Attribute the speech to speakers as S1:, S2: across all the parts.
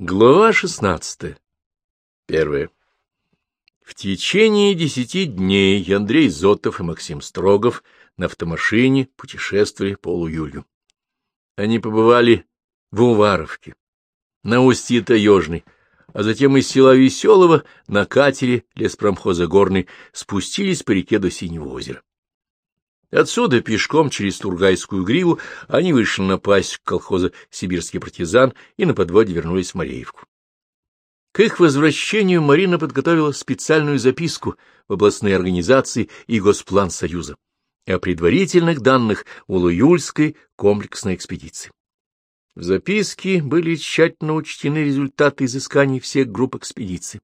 S1: Глава шестнадцатая. Первая. В течение десяти дней Андрей Зотов и Максим Строгов на автомашине путешествовали по Луюлю. Они побывали в Уваровке, на устье Таежной, а затем из села Веселого на катере леспромхоза Горный спустились по реке до Синего озера. Отсюда пешком через Тургайскую гриву они вышли на пасть колхоза «Сибирский партизан» и на подводе вернулись в Мареевку. К их возвращению Марина подготовила специальную записку в областные организации и Госплан Союза о предварительных данных Улуюльской комплексной экспедиции. В записке были тщательно учтены результаты изысканий всех групп экспедиции.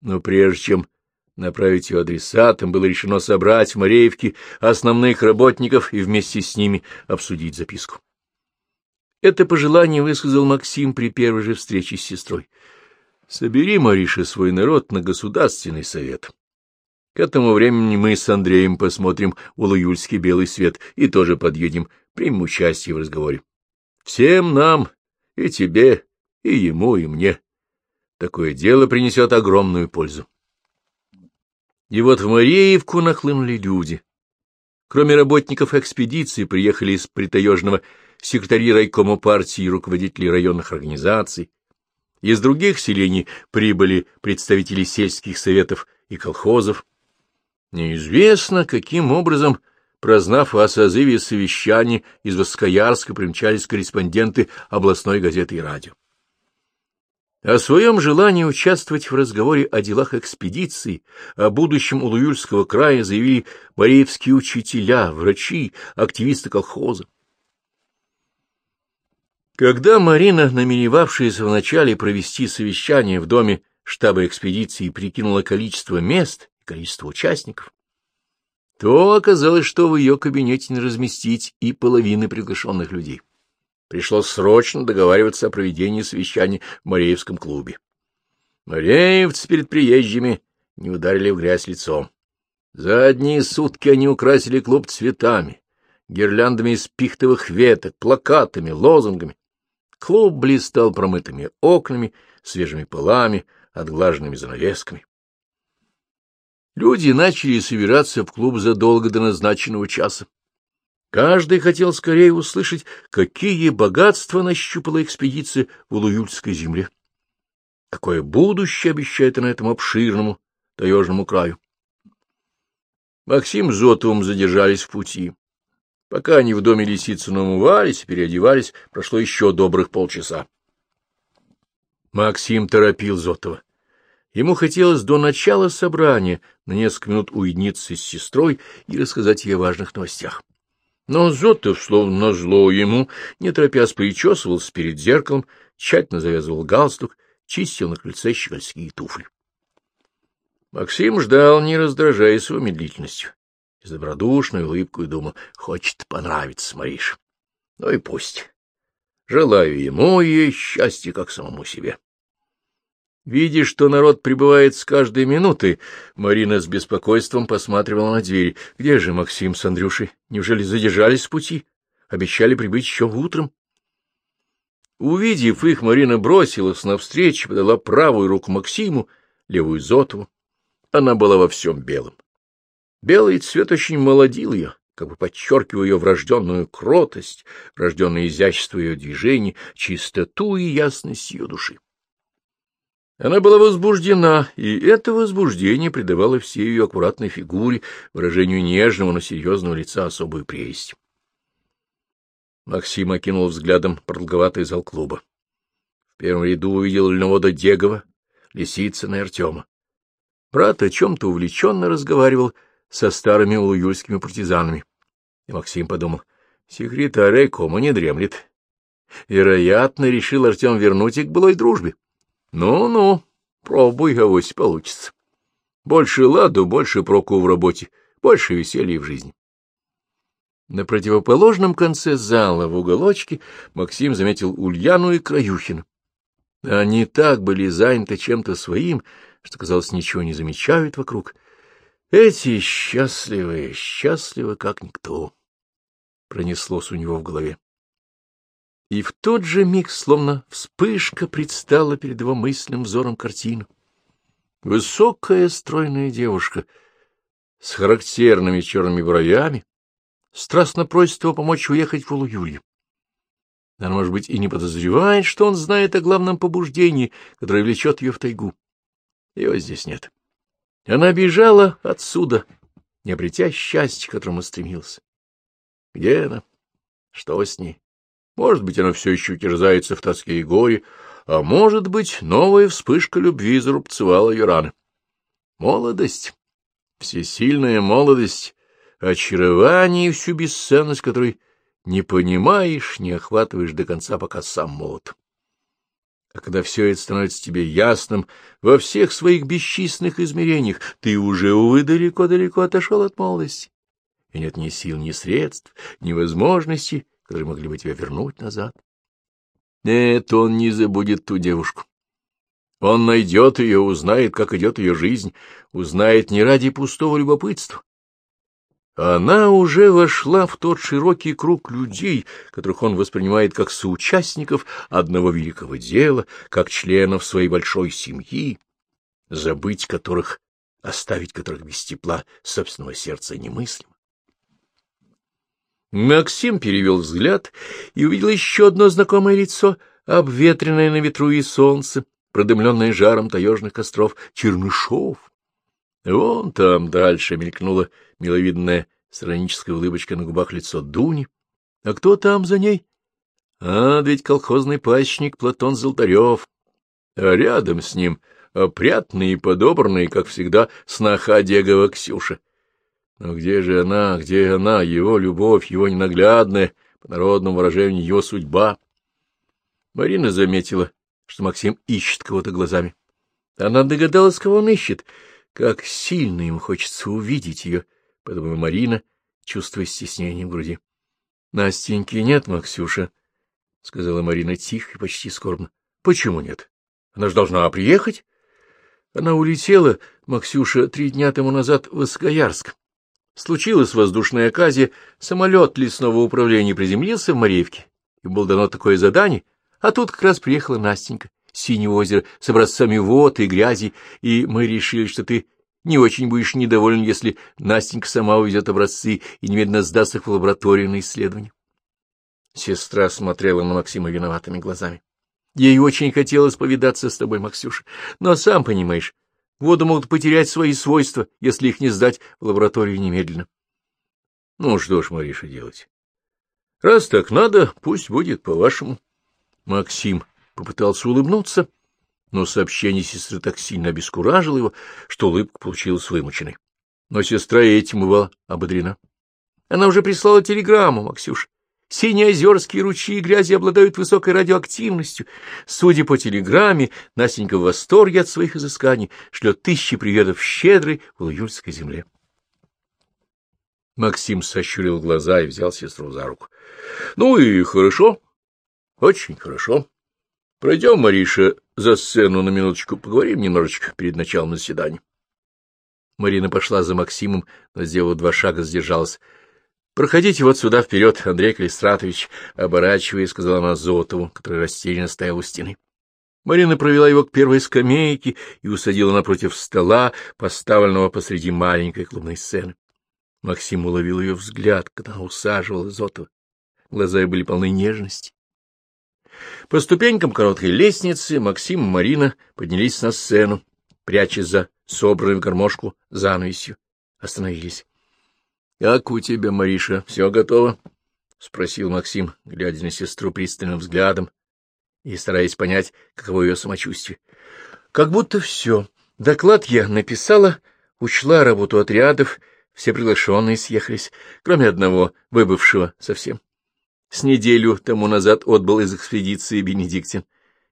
S1: Но прежде чем направить ее адресатам, было решено собрать в Мореевке основных работников и вместе с ними обсудить записку. Это пожелание высказал Максим при первой же встрече с сестрой. «Собери, Мариша, свой народ на государственный совет. К этому времени мы с Андреем посмотрим Улуюльский белый свет и тоже подъедем, примем участие в разговоре. Всем нам, и тебе, и ему, и мне. Такое дело принесет огромную пользу. И вот в Мареевку нахлынули люди. Кроме работников экспедиции приехали из притаежного секретари райкома партии и руководители районных организаций. Из других селений прибыли представители сельских советов и колхозов. Неизвестно, каким образом, прознав о созыве совещаний, из Воскоярска примчались корреспонденты областной газеты и радио. О своем желании участвовать в разговоре о делах экспедиции, о будущем Улуюльского края заявили бореевские учителя, врачи, активисты колхоза. Когда Марина, намеревавшаяся вначале провести совещание в доме штаба экспедиции, прикинула количество мест и количество участников, то оказалось, что в ее кабинете не разместить и половины приглашенных людей. Пришлось срочно договариваться о проведении совещаний в Мареевском клубе. Мареевцы перед приезжими не ударили в грязь лицом. За одни сутки они украсили клуб цветами, гирляндами из пихтовых веток, плакатами, лозунгами. Клуб блистал промытыми окнами, свежими полами, отглаженными занавесками. Люди начали собираться в клуб задолго до назначенного часа. Каждый хотел скорее услышать, какие богатства нащупала экспедиция в Улуюльской земле. Какое будущее обещает она этому обширному таежному краю. Максим с Зотовым задержались в пути. Пока они в доме Лисицына умывались и переодевались, прошло еще добрых полчаса. Максим торопил Зотова. Ему хотелось до начала собрания на несколько минут уединиться с сестрой и рассказать ей о важных новостях. Но Зотов, словно назло ему, не торопясь причесывался перед зеркалом, тщательно завязывал галстук, чистил на крыльце щегольские туфли. Максим ждал, не раздражаясь его медлительностью, с добродушной улыбкой думал, хочет понравиться Марише. Ну и пусть. Желаю ему и счастья, как самому себе. Видя, что народ прибывает с каждой минуты, Марина с беспокойством посматривала на дверь. Где же Максим с Андрюшей? Неужели задержались в пути? Обещали прибыть еще утром? Увидев их, Марина бросилась навстречу, подала правую руку Максиму, левую Зотову. Она была во всем белом. Белый цвет очень молодил ее, как бы подчеркивая ее врожденную кротость, врожденное изящество ее движений, чистоту и ясность ее души. Она была возбуждена, и это возбуждение придавало всей ее аккуратной фигуре, выражению нежного, но серьезного лица особую прелесть. Максим окинул взглядом продолговатый зал клуба. В первом ряду увидел льновода Дегова, Лисицына и Артема. Брат о чем-то увлеченно разговаривал со старыми улуюльскими партизанами. И Максим подумал, секретарь кома не дремлет. Вероятно, решил Артем вернуть их к былой дружбе. Ну-ну, пробуй, авось получится. Больше ладу, больше проку в работе, больше веселья в жизни. На противоположном конце зала, в уголочке, Максим заметил Ульяну и Краюхина. Они так были заняты чем-то своим, что, казалось, ничего не замечают вокруг. Эти счастливые, счастливы, как никто. Пронеслось у него в голове. И в тот же миг, словно вспышка, предстала перед его мысленным взором картина. Высокая стройная девушка с характерными черными бровями страстно просит его помочь уехать в Улуюлье. Она, может быть, и не подозревает, что он знает о главном побуждении, которое влечет ее в тайгу. Его здесь нет. Она бежала отсюда, не обретя счастья, к которому стремился. Где она? Что с ней? Может быть, она все еще терзается в тоске и горе, а может быть, новая вспышка любви зарубцевала ее раны. Молодость, всесильная молодость, очарование и всю бесценность, которой не понимаешь, не охватываешь до конца, пока сам молод. А когда все это становится тебе ясным во всех своих бесчисленных измерениях, ты уже, увы, далеко-далеко отошел от молодости, и нет ни сил, ни средств, ни возможностей которые могли бы тебя вернуть назад. Нет, он не забудет ту девушку. Он найдет ее, узнает, как идет ее жизнь, узнает не ради пустого любопытства. Она уже вошла в тот широкий круг людей, которых он воспринимает как соучастников одного великого дела, как членов своей большой семьи, забыть которых, оставить которых без тепла собственного сердца немыслимо. Максим перевел взгляд и увидел еще одно знакомое лицо, обветренное на ветру и солнце, продымленное жаром таежных костров, Чернышов. Вон там дальше мелькнула миловидная сироническая улыбочка на губах лицо Дуни. А кто там за ней? А, ведь колхозный пасечник Платон Золотарев. А рядом с ним опрятный и подобранный, как всегда, сноха Дегова Ксюша. Но где же она, где она, его любовь, его ненаглядная, по народному выражению, его судьба? Марина заметила, что Максим ищет кого-то глазами. Она догадалась, кого он ищет. Как сильно ему хочется увидеть ее, — подумала Марина, чувствуя стеснение в груди. — Настеньки нет, Максюша, — сказала Марина тихо и почти скорбно. — Почему нет? Она же должна приехать. Она улетела, Максюша, три дня тому назад в Искоярск. Случилась воздушная оказия, самолет лесного управления приземлился в Моревке, и было дано такое задание, а тут как раз приехала Настенька, синее озеро с образцами вод и грязи, и мы решили, что ты не очень будешь недоволен, если Настенька сама увезет образцы и немедленно сдаст их в лабораторию на исследование. Сестра смотрела на Максима виноватыми глазами. Ей очень хотелось повидаться с тобой, Максюша, но, сам понимаешь, Воды могут потерять свои свойства, если их не сдать в лабораторию немедленно. Ну, что ж, Мариша, делать? Раз так надо, пусть будет по-вашему. Максим попытался улыбнуться, но сообщение сестры так сильно обескуражило его, что улыбка получилась вымученной. Но сестра этим была ободрена. Она уже прислала телеграмму, Максюш. Синеозерские ручьи и грязи обладают высокой радиоактивностью. Судя по телеграмме, Настенька в восторге от своих изысканий, шлет тысячи приветов щедрой в Луюльской земле. Максим сощурил глаза и взял сестру за руку. — Ну и хорошо, очень хорошо. Пройдем, Мариша, за сцену на минуточку, поговорим немножечко перед началом заседания. Марина пошла за Максимом, но, сделав два шага, сдержалась. — Проходите вот сюда вперед, Андрей Калистратович, — оборачивая, сказала она Зотову, который растерянно стоял у стены. Марина провела его к первой скамейке и усадила напротив стола, поставленного посреди маленькой клубной сцены. Максим уловил ее взгляд, когда она усаживала Зотова. Глаза ее были полны нежности. По ступенькам короткой лестницы Максим и Марина поднялись на сцену, прячась за собранную гармошку занавесью. Остановились. — Как у тебя, Мариша, все готово? — спросил Максим, глядя на сестру пристальным взглядом и стараясь понять, каково ее самочувствие. — Как будто все. Доклад я написала, учла работу отрядов, все приглашенные съехались, кроме одного, выбывшего совсем. С неделю тому назад отбыл из экспедиции Бенедиктин.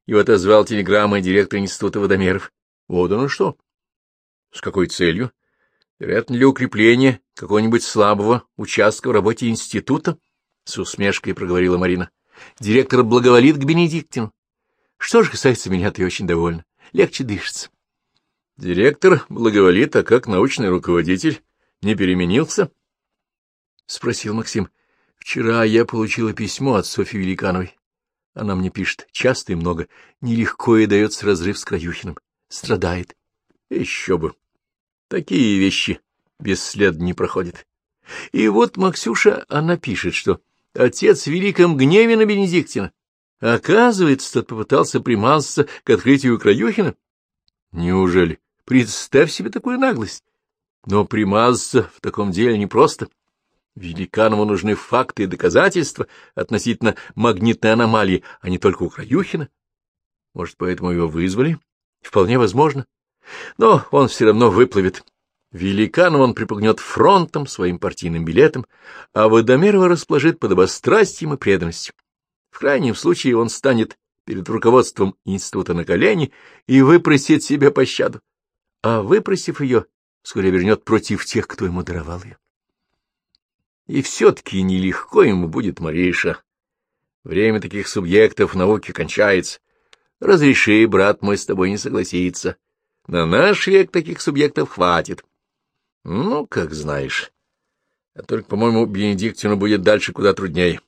S1: Его отозвал телеграммой директор Института водомеров. Вот оно что. С какой целью? Вероятно, для укрепления какого-нибудь слабого участка в работе института, — с усмешкой проговорила Марина. Директор благоволит к Бенедиктину. Что же касается меня, ты очень довольна. Легче дышится. Директор благоволит, а как научный руководитель не переменился? — спросил Максим. — Вчера я получила письмо от Софьи Великановой. Она мне пишет часто и много. Нелегко ей дается разрыв с Краюхиным. Страдает. Еще бы. Такие вещи бесследно не проходят. И вот Максюша, она пишет, что отец в великом гневе на Бенедиктина. Оказывается, тот попытался примазаться к открытию Краюхина. Неужели? Представь себе такую наглость. Но примазаться в таком деле непросто. Великанову нужны факты и доказательства относительно магнитной аномалии, а не только у Краюхина. Может, поэтому его вызвали? Вполне возможно. Но он все равно выплывет. Великанов он припугнет фронтом, своим партийным билетом, а Водомерова расположит под обострастием и преданностью. В крайнем случае он станет перед руководством института на колени и выпросит себе пощаду. А выпросив ее, вскоре вернет против тех, кто ему даровал ее. И все-таки нелегко ему будет, Мариша. Время таких субъектов науки кончается. Разреши, брат мой, с тобой не согласиться. На наш век таких субъектов хватит. Ну, как знаешь. А только, по-моему, Бенедиктину будет дальше куда труднее.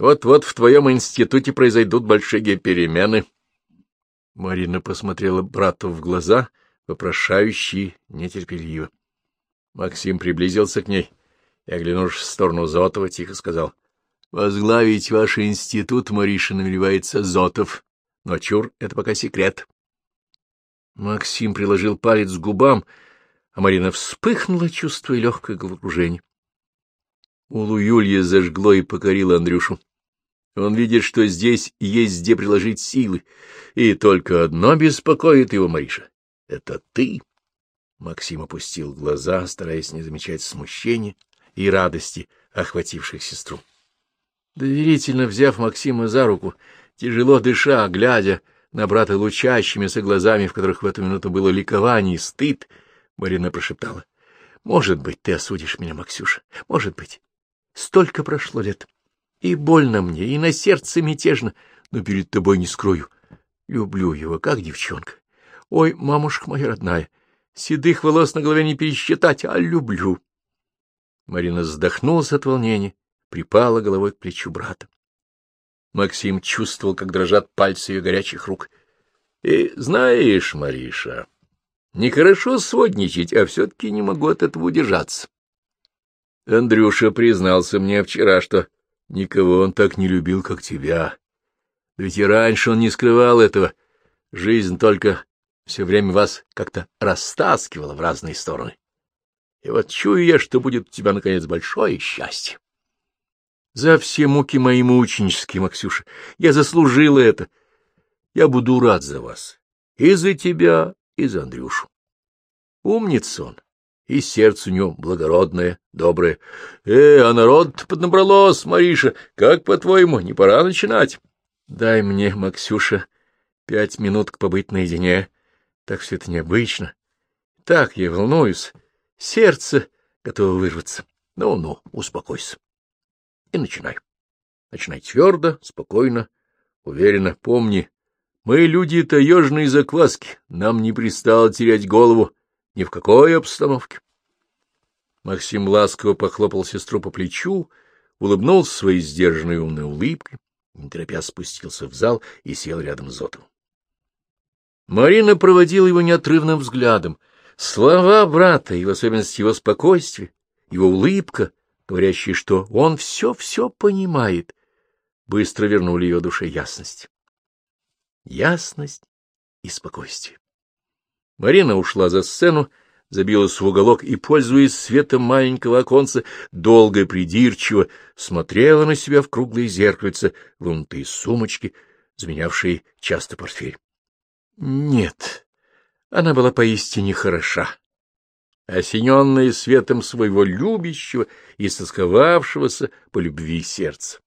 S1: Вот-вот в твоем институте произойдут большие перемены. Марина посмотрела брату в глаза, вопрошающие нетерпеливо. Максим приблизился к ней и, оглянувшись в сторону Зотова, тихо сказал. — Возглавить ваш институт, Мариша, намеревается Зотов. Но чур, это пока секрет. Максим приложил палец к губам, а Марина вспыхнула, чувствуя легкое головокружение. Улу Юлья зажгло и покорило Андрюшу. Он видит, что здесь есть где приложить силы, и только одно беспокоит его, Мариша — это ты. Максим опустил глаза, стараясь не замечать смущения и радости, охвативших сестру. Доверительно взяв Максима за руку, тяжело дыша, глядя на брата лучащимися глазами, в которых в эту минуту было ликование и стыд, Марина прошептала. — Может быть, ты осудишь меня, Максюша, может быть. Столько прошло лет. И больно мне, и на сердце мятежно, но перед тобой не скрою. Люблю его, как девчонка. Ой, мамушка моя родная, седых волос на голове не пересчитать, а люблю. Марина вздохнулась от волнения, припала головой к плечу брата. Максим чувствовал, как дрожат пальцы ее горячих рук. — И знаешь, Мариша, нехорошо сводничать, а все-таки не могу от этого удержаться. Андрюша признался мне вчера, что никого он так не любил, как тебя. Ведь и раньше он не скрывал этого. Жизнь только все время вас как-то растаскивала в разные стороны. И вот чую я, что будет у тебя, наконец, большое счастье. За все муки мои мученические, Максюша. Я заслужила это. Я буду рад за вас. И за тебя, и за Андрюшу. Умница он. И сердце у него благородное, доброе. Э, а народ поднабралось, Мариша. Как, по-твоему, не пора начинать? Дай мне, Максюша, пять минут побыть наедине. Так все это необычно. Так я волнуюсь. Сердце готово вырваться. Ну-ну, успокойся и начинай. Начинай твердо, спокойно, уверенно. Помни, мы люди таежной закваски, нам не пристало терять голову ни в какой обстановке. Максим ласково похлопал сестру по плечу, улыбнулся своей сдержанной умной улыбкой, не торопя спустился в зал и сел рядом с Зотовым. Марина проводила его неотрывным взглядом. Слова брата, и в особенности его спокойствие, его улыбка говорящие, что он все-все понимает, быстро вернули ее душе ясность. Ясность и спокойствие. Марина ушла за сцену, забилась в уголок и, пользуясь светом маленького оконца, долго и придирчиво смотрела на себя в круглые зеркальца, вынутые сумочки, заменявшие часто портфель. Нет, она была поистине хороша осененное светом своего любящего и стосковавшегося по любви сердца.